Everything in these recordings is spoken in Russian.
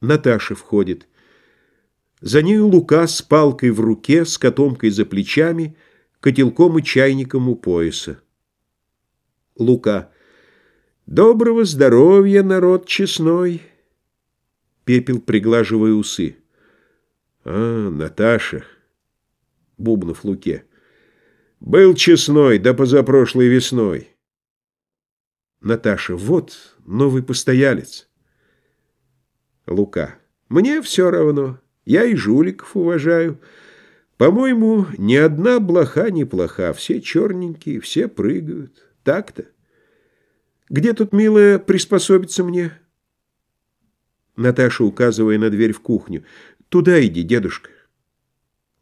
Наташа входит. За нею Лука с палкой в руке, с котомкой за плечами, котелком и чайником у пояса. Лука. Доброго здоровья, народ честной. Пепел, приглаживая усы. А, Наташа. Бубнов Луке. Был честной, да позапрошлой весной. Наташа. Вот новый постоялец. Лука. Мне все равно. Я и жуликов уважаю. По-моему, ни одна блоха не плоха. Все черненькие, все прыгают. Так-то. Где тут, милая, приспособиться мне? Наташа, указывая на дверь в кухню. Туда иди, дедушка.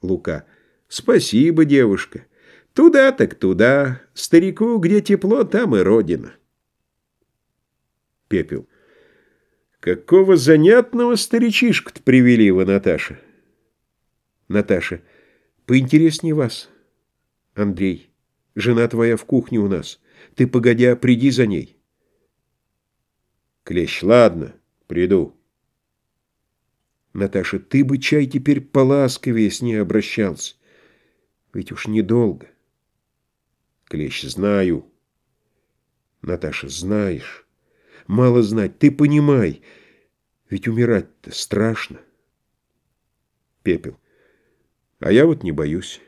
Лука. Спасибо, девушка. Туда так туда. Старику, где тепло, там и родина. Пепел. Какого занятного старичишка-то привели вы, Наташа? Наташа. Поинтереснее вас. Андрей. Жена твоя в кухне у нас. Ты, погодя, приди за ней. Клещ. Ладно, приду. Наташа. Ты бы, чай, теперь поласковее с ней обращался. Ведь уж недолго. Клещ. Знаю. Наташа. Знаешь. Мало знать, ты понимай. Ведь умирать-то страшно. Пепел. А я вот не боюсь.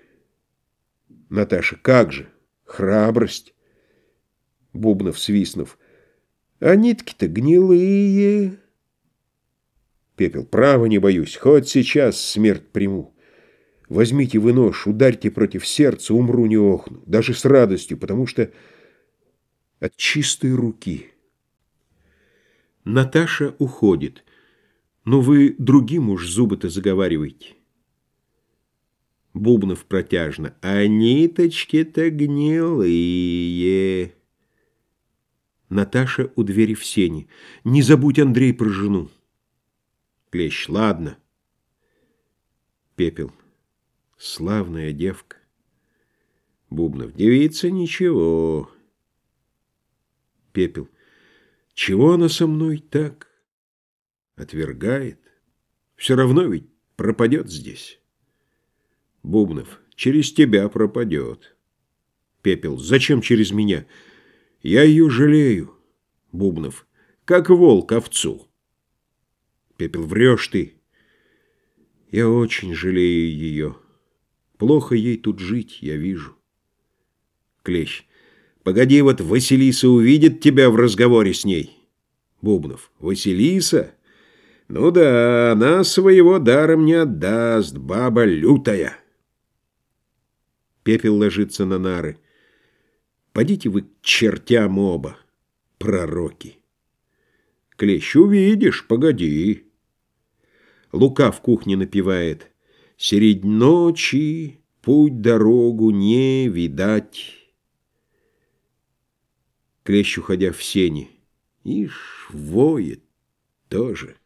Наташа. Как же? Храбрость. Бубнов, свистнув. А нитки-то гнилые. Пепел. Право не боюсь. Хоть сейчас смерть приму. Возьмите вы нож, ударьте против сердца, умру не охну. Даже с радостью, потому что от чистой руки... Наташа уходит. Но вы другим уж зубы-то заговариваете. Бубнов протяжно. А ниточки-то гнилые. Наташа у двери в сене. Не забудь, Андрей, про жену. Клещ. Ладно. Пепел. Славная девка. Бубнов. Девица ничего. Пепел. Чего она со мной так? Отвергает. Все равно ведь пропадет здесь. Бубнов. Через тебя пропадет. Пепел. Зачем через меня? Я ее жалею. Бубнов. Как волк овцу. Пепел. Врешь ты. Я очень жалею ее. Плохо ей тут жить, я вижу. Клещ. Погоди, вот Василиса увидит тебя в разговоре с ней. Бубнов. Василиса? Ну да, она своего даром не отдаст, баба лютая. Пепел ложится на нары. Подите вы к чертям оба, пророки. Клещ, увидишь, погоди. Лука в кухне напевает. Середь ночи путь дорогу не видать. Клещ, уходя в сени. Ишь, воет тоже.